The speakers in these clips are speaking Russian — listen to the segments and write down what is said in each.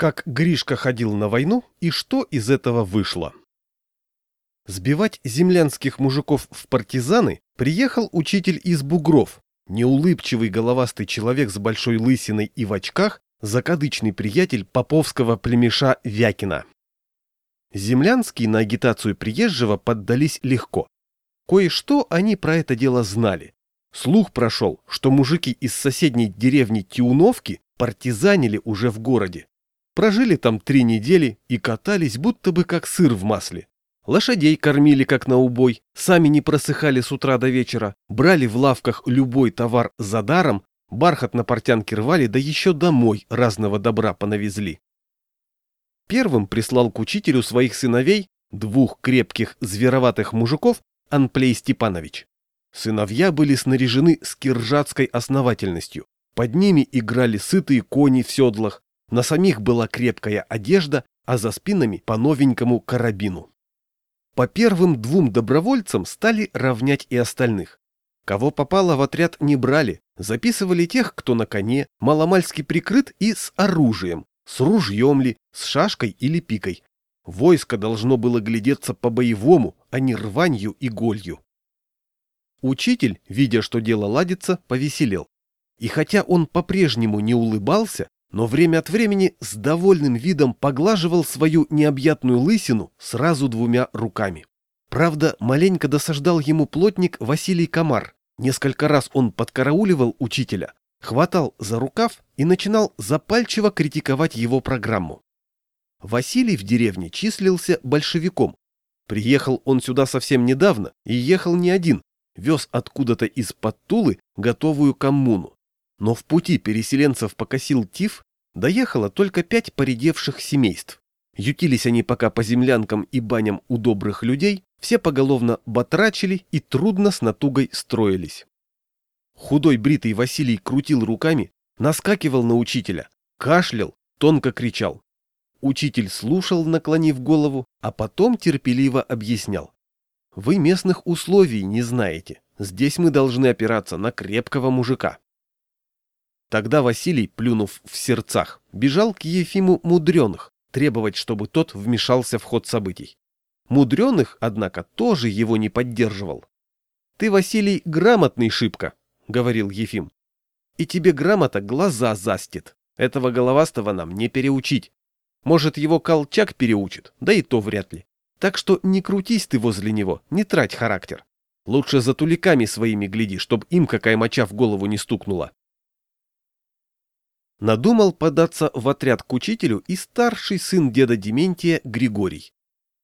Как Гришка ходил на войну и что из этого вышло. Сбивать землянских мужиков в партизаны приехал учитель из Бугров, неулыбчивый головастый человек с большой лысиной и в очках, закадычный приятель поповского племеша Вякина. Землянские на агитацию приезжего поддались легко. Кое-что они про это дело знали. Слух прошел, что мужики из соседней деревни Тиуновки партизанили уже в городе. Прожили там три недели и катались будто бы как сыр в масле. Лошадей кормили как на убой, сами не просыхали с утра до вечера, брали в лавках любой товар за даром, бархат на портянке рвали, да еще домой разного добра понавезли. Первым прислал к учителю своих сыновей, двух крепких звероватых мужиков, Анплей Степанович. Сыновья были снаряжены с киржатской основательностью. Под ними играли сытые кони в седлах, на самих была крепкая одежда, а за спинами по новенькому карабину. По первым двум добровольцам стали равнять и остальных. Кого попало в отряд не брали, записывали тех, кто на коне, маломальски прикрыт и с оружием, с ружьем ли, с шашкой или пикой. Войско должно было глядеться по-боевому, а не рванью и голью. Учитель, видя, что дело ладится, повеселел. И хотя он по-прежнему не улыбался, но время от времени с довольным видом поглаживал свою необъятную лысину сразу двумя руками. Правда, маленько досаждал ему плотник Василий Комар. Несколько раз он подкарауливал учителя, хватал за рукав и начинал запальчиво критиковать его программу. Василий в деревне числился большевиком. Приехал он сюда совсем недавно и ехал не один, вез откуда-то из-под Тулы готовую коммуну но в пути переселенцев покосил тиф, доехало только пять поредевших семейств. Ютились они пока по землянкам и баням у добрых людей, все поголовно батрачили и трудно с натугой строились. Худой бритый Василий крутил руками, наскакивал на учителя, кашлял, тонко кричал. Учитель слушал, наклонив голову, а потом терпеливо объяснял. «Вы местных условий не знаете. Здесь мы должны опираться на крепкого мужика». Тогда Василий, плюнув в сердцах, бежал к Ефиму Мудреных, требовать, чтобы тот вмешался в ход событий. Мудреных, однако, тоже его не поддерживал. «Ты, Василий, грамотный шибко», — говорил Ефим. «И тебе грамота глаза застит. Этого головастого нам не переучить. Может, его колчак переучит, да и то вряд ли. Так что не крутись ты возле него, не трать характер. Лучше за туликами своими гляди, чтоб им какая моча в голову не стукнула надумал податься в отряд к учителю и старший сын деда Дементия Григорий.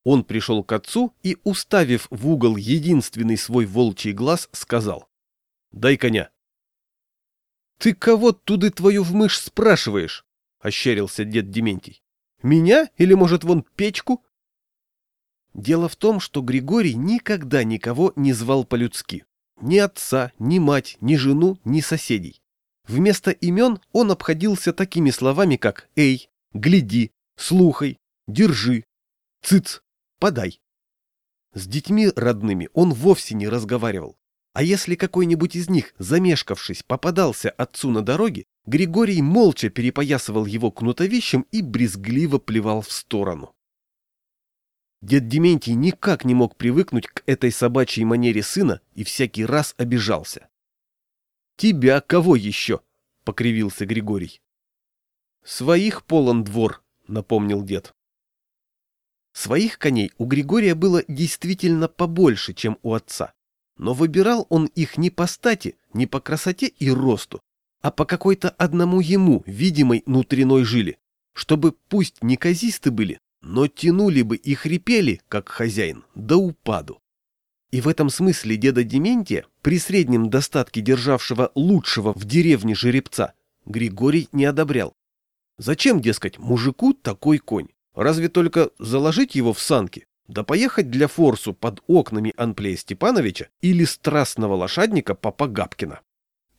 Он пришел к отцу и, уставив в угол единственный свой волчий глаз, сказал «Дай коня». «Ты кого туды твою в мышь спрашиваешь?» — ощерился дед Дементий. «Меня или, может, вон печку?» Дело в том, что Григорий никогда никого не звал по-людски. Ни отца, ни мать, ни жену, ни соседей. Вместо имен он обходился такими словами, как «эй», «гляди», «слухай», «держи», «цыц», «подай». С детьми родными он вовсе не разговаривал. А если какой-нибудь из них, замешкавшись, попадался отцу на дороге, Григорий молча перепоясывал его кнутовищем и брезгливо плевал в сторону. Дед Дементий никак не мог привыкнуть к этой собачьей манере сына и всякий раз обижался. Тебя кого еще? — покривился Григорий. Своих полон двор, — напомнил дед. Своих коней у Григория было действительно побольше, чем у отца. Но выбирал он их не по стати, не по красоте и росту, а по какой-то одному ему видимой внутренной жили, чтобы пусть не казисты были, но тянули бы и хрипели, как хозяин, до упаду. И в этом смысле деда Дементия, при среднем достатке державшего лучшего в деревне жеребца, Григорий не одобрял. Зачем, дескать, мужику такой конь? Разве только заложить его в санки, да поехать для форсу под окнами Анплея Степановича или страстного лошадника Папа Габкина?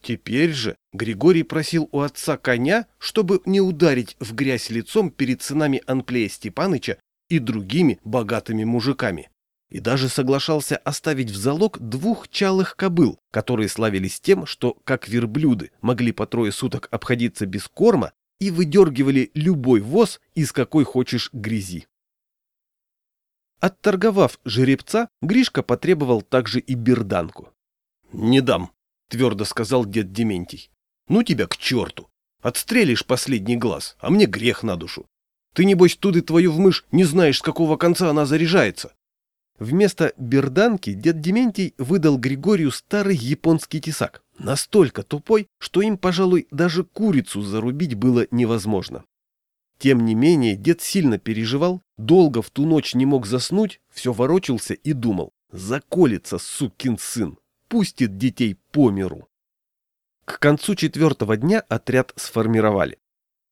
Теперь же Григорий просил у отца коня, чтобы не ударить в грязь лицом перед сынами Анплея Степаныча и другими богатыми мужиками и даже соглашался оставить в залог двух чалых кобыл, которые славились тем, что, как верблюды, могли по трое суток обходиться без корма, и выдергивали любой воз из какой хочешь грязи. Отторговав жеребца, Гришка потребовал также и берданку. — Не дам, — твердо сказал дед Дементий. — Ну тебя к черту! Отстрелишь последний глаз, а мне грех на душу. Ты, небось, туды твою в мышь не знаешь, с какого конца она заряжается. Вместо берданки дед Дементий выдал Григорию старый японский тесак, настолько тупой, что им, пожалуй, даже курицу зарубить было невозможно. Тем не менее, дед сильно переживал, долго в ту ночь не мог заснуть, все ворочался и думал, заколется сукин сын, пустит детей по миру. К концу четвертого дня отряд сформировали.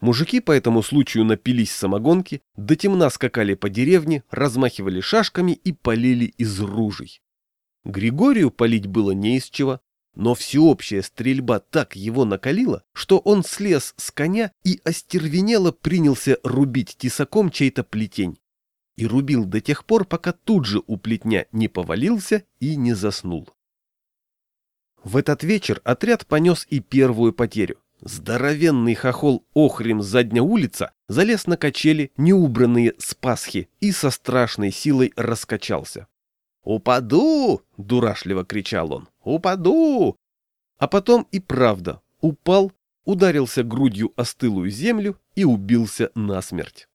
Мужики по этому случаю напились самогонки, до темна скакали по деревне, размахивали шашками и полили из ружей. Григорию полить было не из чего, но всеобщая стрельба так его накалила, что он слез с коня и остервенело принялся рубить тесаком чей-то плетень. И рубил до тех пор, пока тут же у плетня не повалился и не заснул. В этот вечер отряд понес и первую потерю. Здоровенный хохол Охрим с задня улица залез на качели, неубранные с Пасхи, и со страшной силой раскачался. «Упаду!» — дурашливо кричал он. «Упаду!» А потом и правда упал, ударился грудью о стылую землю и убился насмерть.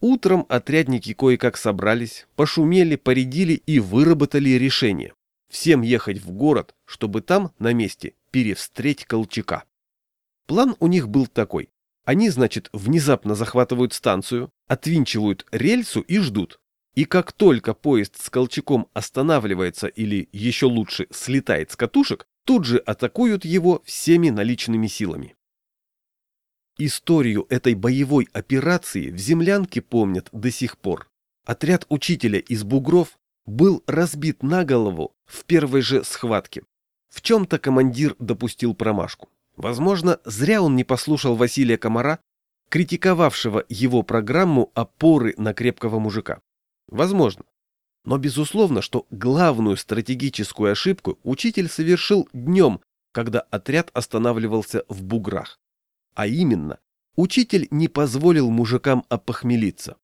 Утром отрядники кое-как собрались, пошумели, поредили и выработали решение. Всем ехать в город, чтобы там, на месте, перевстреть Колчака. План у них был такой. Они, значит, внезапно захватывают станцию, отвинчивают рельсу и ждут, и как только поезд с Колчаком останавливается или, еще лучше, слетает с катушек, тут же атакуют его всеми наличными силами. Историю этой боевой операции в землянке помнят до сих пор. Отряд учителя из бугров был разбит на голову в первой же схватке. В чем-то командир допустил промашку. Возможно, зря он не послушал Василия Комара, критиковавшего его программу опоры на крепкого мужика. Возможно. Но безусловно, что главную стратегическую ошибку учитель совершил днем, когда отряд останавливался в буграх. А именно, учитель не позволил мужикам опохмелиться.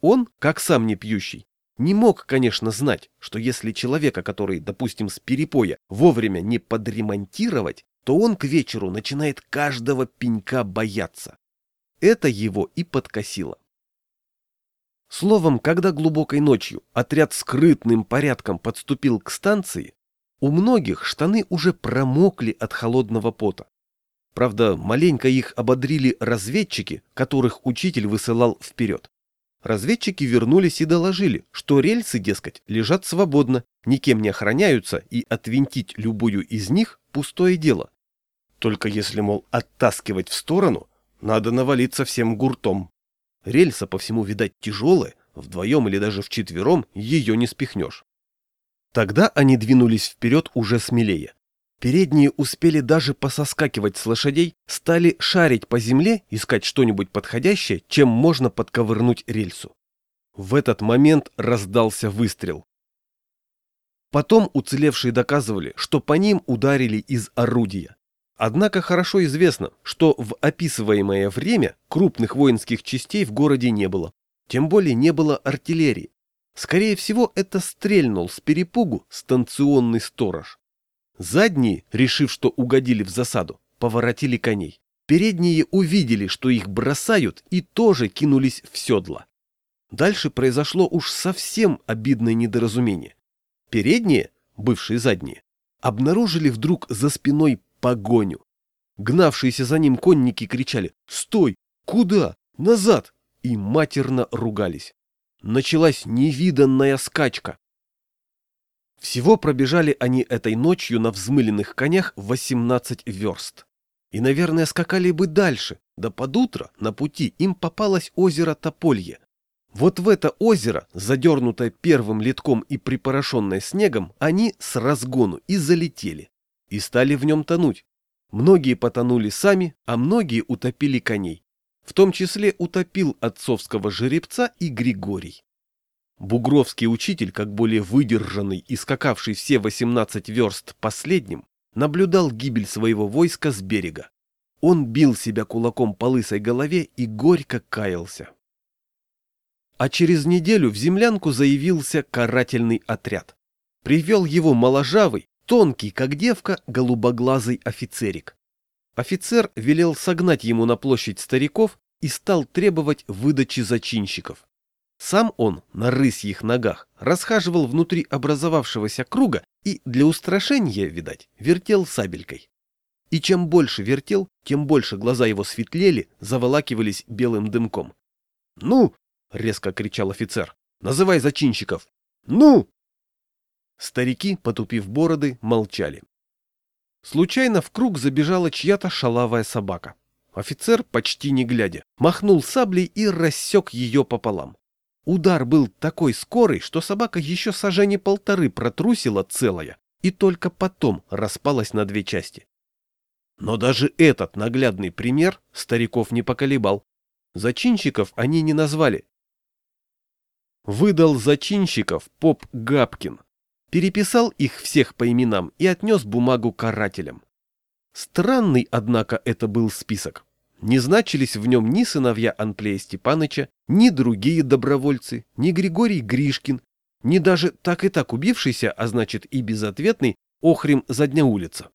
Он, как сам не пьющий, не мог, конечно, знать, что если человека, который, допустим, с перепоя, вовремя не подремонтировать, то он к вечеру начинает каждого пенька бояться. Это его и подкосило. Словом, когда глубокой ночью отряд скрытным порядком подступил к станции, у многих штаны уже промокли от холодного пота. Правда, маленько их ободрили разведчики, которых учитель высылал вперед. Разведчики вернулись и доложили, что рельсы, дескать, лежат свободно, никем не охраняются, и отвинтить любую из них – пустое дело. Только если, мол, оттаскивать в сторону, надо навалиться всем гуртом. Рельса по всему, видать, тяжелая, вдвоем или даже вчетвером ее не спихнешь. Тогда они двинулись вперед уже смелее. Передние успели даже пососкакивать с лошадей, стали шарить по земле, искать что-нибудь подходящее, чем можно подковырнуть рельсу. В этот момент раздался выстрел. Потом уцелевшие доказывали, что по ним ударили из орудия. Однако хорошо известно, что в описываемое время крупных воинских частей в городе не было. Тем более не было артиллерии. Скорее всего, это стрельнул с перепугу станционный сторож. Задние, решив, что угодили в засаду, поворотили коней. Передние увидели, что их бросают, и тоже кинулись в седла. Дальше произошло уж совсем обидное недоразумение. Передние, бывшие задние, обнаружили вдруг за спиной погоню. Гнавшиеся за ним конники кричали «Стой! Куда? Назад!» и матерно ругались. Началась невиданная скачка. Всего пробежали они этой ночью на взмыленных конях 18 верст. И, наверное, скакали бы дальше, да под утро на пути им попалось озеро Тополье. Вот в это озеро, задернутое первым литком и припорошенное снегом, они с разгону и залетели. И стали в нем тонуть. Многие потонули сами, а многие утопили коней. В том числе утопил отцовского жеребца и Григорий. Бугровский учитель, как более выдержанный и скакавший все 18 верст последним, наблюдал гибель своего войска с берега. Он бил себя кулаком по лысой голове и горько каялся. А через неделю в землянку заявился карательный отряд. Привел его моложавый, тонкий, как девка, голубоглазый офицерик. Офицер велел согнать ему на площадь стариков и стал требовать выдачи зачинщиков. Сам он на рысьих ногах расхаживал внутри образовавшегося круга и для устрашения, видать, вертел сабелькой. И чем больше вертел, тем больше глаза его светлели, заволакивались белым дымком. «Ну!» — резко кричал офицер. «Называй зачинщиков!» «Ну!» Старики, потупив бороды, молчали. Случайно в круг забежала чья-то шалавая собака. Офицер, почти не глядя, махнул саблей и рассек ее пополам. Удар был такой скорый, что собака еще сажени полторы протрусила целая и только потом распалась на две части. Но даже этот наглядный пример стариков не поколебал. Зачинщиков они не назвали. Выдал зачинщиков поп Габкин, переписал их всех по именам и отнес бумагу карателям. Странный, однако, это был список. Не значились в нем ни сыновья Анплея Степаныча, ни другие добровольцы, ни Григорий Гришкин, ни даже так и так убившийся, а значит и безответный, Охрим задня улица.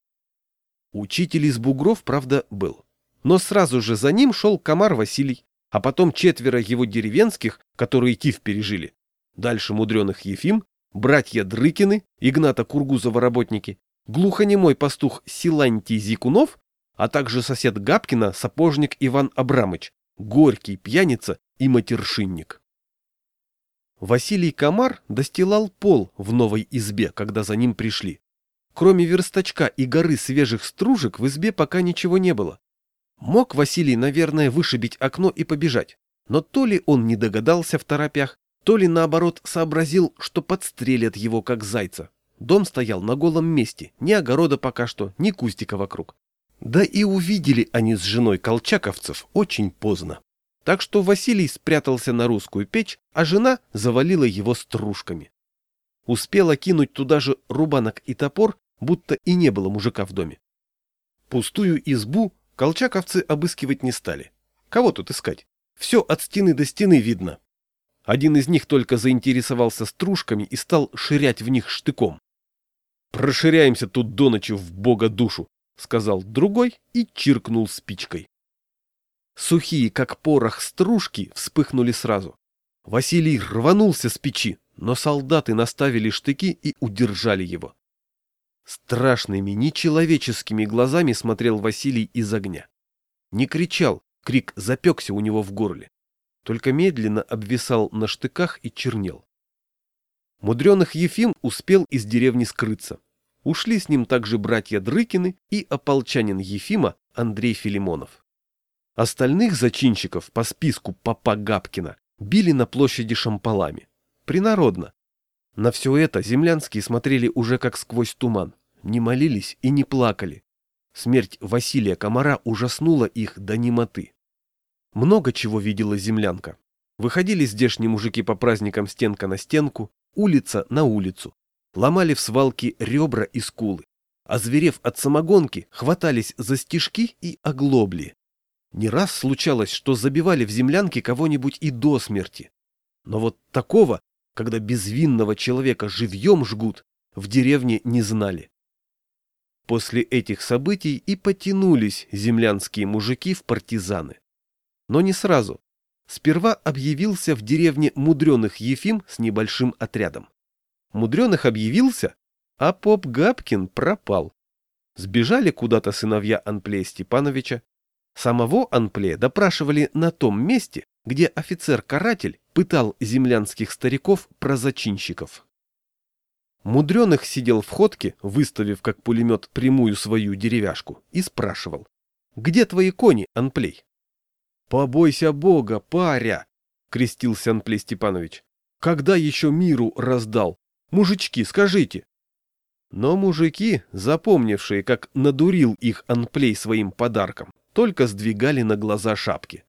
Учитель из бугров, правда, был. Но сразу же за ним шел комар Василий, а потом четверо его деревенских, которые Тиф пережили. Дальше мудреных Ефим, братья Дрыкины, Игната Кургузова работники, глухонемой пастух Силантий Зикунов, а также сосед Габкина, сапожник Иван Абрамыч, горький пьяница и матершинник. Василий Комар достилал пол в новой избе, когда за ним пришли. Кроме верстачка и горы свежих стружек в избе пока ничего не было. Мог Василий, наверное, вышибить окно и побежать, но то ли он не догадался в торопях, то ли наоборот сообразил, что подстрелят его как зайца. Дом стоял на голом месте, ни огорода пока что, ни кустика вокруг. Да и увидели они с женой колчаковцев очень поздно. Так что Василий спрятался на русскую печь, а жена завалила его стружками. Успела кинуть туда же рубанок и топор, будто и не было мужика в доме. Пустую избу колчаковцы обыскивать не стали. Кого тут искать? Все от стены до стены видно. Один из них только заинтересовался стружками и стал ширять в них штыком. «Проширяемся тут до ночи в бога душу», — сказал другой и чиркнул спичкой. Сухие, как порох, стружки вспыхнули сразу. Василий рванулся с печи, но солдаты наставили штыки и удержали его. Страшными, нечеловеческими глазами смотрел Василий из огня. Не кричал, крик запекся у него в горле. Только медленно обвисал на штыках и чернел. Мудреных Ефим успел из деревни скрыться. Ушли с ним также братья Дрыкины и ополчанин Ефима Андрей Филимонов. Остальных зачинщиков по списку папа Габкина били на площади шампалами. Принародно, на все это землянские смотрели уже как сквозь туман, не молились и не плакали. Смерть Василия Комара ужаснула их до немоты. Много чего видела землянка. Выходили здешние мужики по праздникам стенка на стенку, улица на улицу. Ломали в свалке ребра и скулы. А зверев от самогонки, хватались за стежки и оглобли. Не раз случалось, что забивали в землянке кого-нибудь и до смерти. Но вот такого когда безвинного человека живьем жгут, в деревне не знали. После этих событий и потянулись землянские мужики в партизаны. Но не сразу. Сперва объявился в деревне Мудреных Ефим с небольшим отрядом. Мудреных объявился, а поп Габкин пропал. Сбежали куда-то сыновья Анплея Степановича. Самого Анплея допрашивали на том месте, где офицер-каратель пытал землянских стариков про зачинщиков. Мудреных сидел в ходке, выставив как пулемет прямую свою деревяшку, и спрашивал. «Где твои кони, Анплей?» «Побойся Бога, паря!» — крестился Анплей Степанович. «Когда еще миру раздал? Мужички, скажите!» Но мужики, запомнившие, как надурил их Анплей своим подарком, только сдвигали на глаза шапки.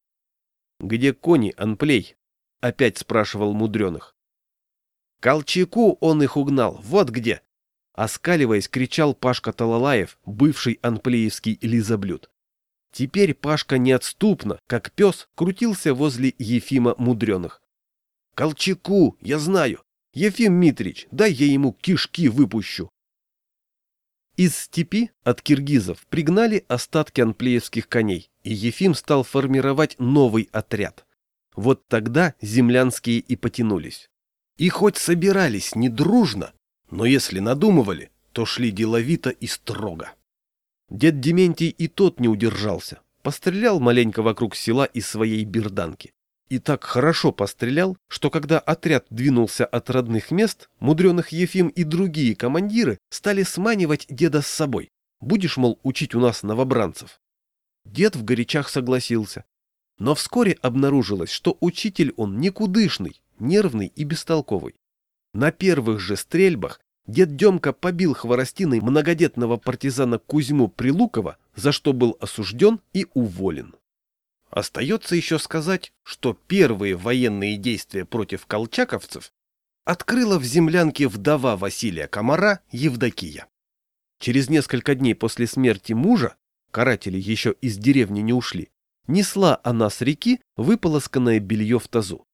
«Где кони, Анплей?» — опять спрашивал мудреных. «Колчаку он их угнал, вот где!» Оскаливаясь, кричал Пашка Талалаев, бывший анплеевский лизоблюд. Теперь Пашка неотступно, как пес, крутился возле Ефима Мудреных. «Колчаку, я знаю! Ефим Митрич, дай я ему кишки выпущу!» Из степи от киргизов пригнали остатки анплеевских коней, и Ефим стал формировать новый отряд. Вот тогда землянские и потянулись. И хоть собирались не дружно, но если надумывали, то шли деловито и строго. Дед Дементий и тот не удержался, пострелял маленько вокруг села из своей берданки. И так хорошо пострелял, что когда отряд двинулся от родных мест, мудреных Ефим и другие командиры стали сманивать деда с собой. Будешь, мол, учить у нас новобранцев. Дед в горячах согласился. Но вскоре обнаружилось, что учитель он никудышный, нервный и бестолковый. На первых же стрельбах дед Демка побил хворостиной многодетного партизана Кузьму Прилукова, за что был осужден и уволен. Остается еще сказать, что первые военные действия против колчаковцев открыла в землянке вдова Василия Комара Евдокия. Через несколько дней после смерти мужа, каратели еще из деревни не ушли, несла она с реки выполосканное белье в тазу.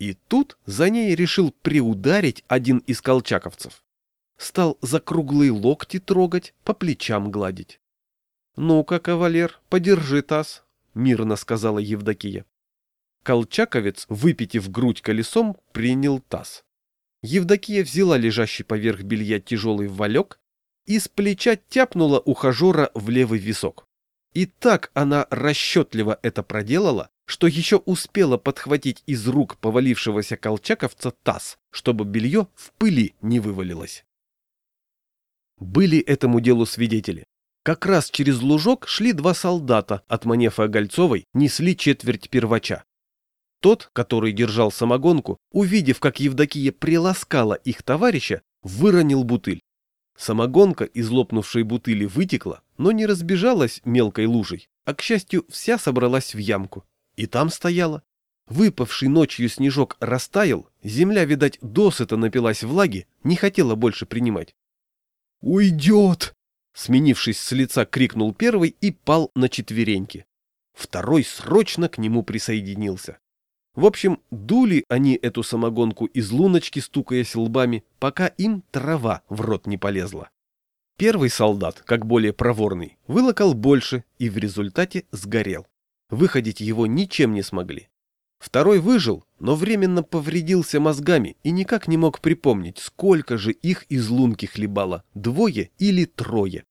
И тут за ней решил приударить один из колчаковцев. Стал за круглые локти трогать, по плечам гладить. «Ну-ка, кавалер, подержи таз», — мирно сказала Евдокия. Колчаковец, выпитив грудь колесом, принял таз. Евдокия взяла лежащий поверх белья тяжелый валек и с плеча тяпнула ухажера в левый висок. И так она расчетливо это проделала, что еще успела подхватить из рук повалившегося колчаковца таз, чтобы белье в пыли не вывалилось. Были этому делу свидетели. Как раз через лужок шли два солдата от Манефа Гольцовой, несли четверть первача. Тот, который держал самогонку, увидев, как Евдокия приласкала их товарища, выронил бутыль. Самогонка из лопнувшей бутыли вытекла, но не разбежалась мелкой лужей, а, к счастью, вся собралась в ямку. И там стояла. Выпавший ночью снежок растаял, земля, видать, досыта напилась влаги, не хотела больше принимать. «Уйдет!» Сменившись с лица, крикнул первый и пал на четвереньки. Второй срочно к нему присоединился. В общем, дули они эту самогонку из луночки, стукаясь лбами, пока им трава в рот не полезла. Первый солдат, как более проворный, вылокал больше и в результате сгорел. Выходить его ничем не смогли. Второй выжил, но временно повредился мозгами и никак не мог припомнить, сколько же их из лунки хлебало, двое или трое.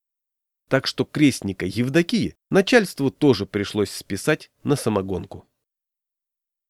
Так что крестника Евдокии начальству тоже пришлось списать на самогонку.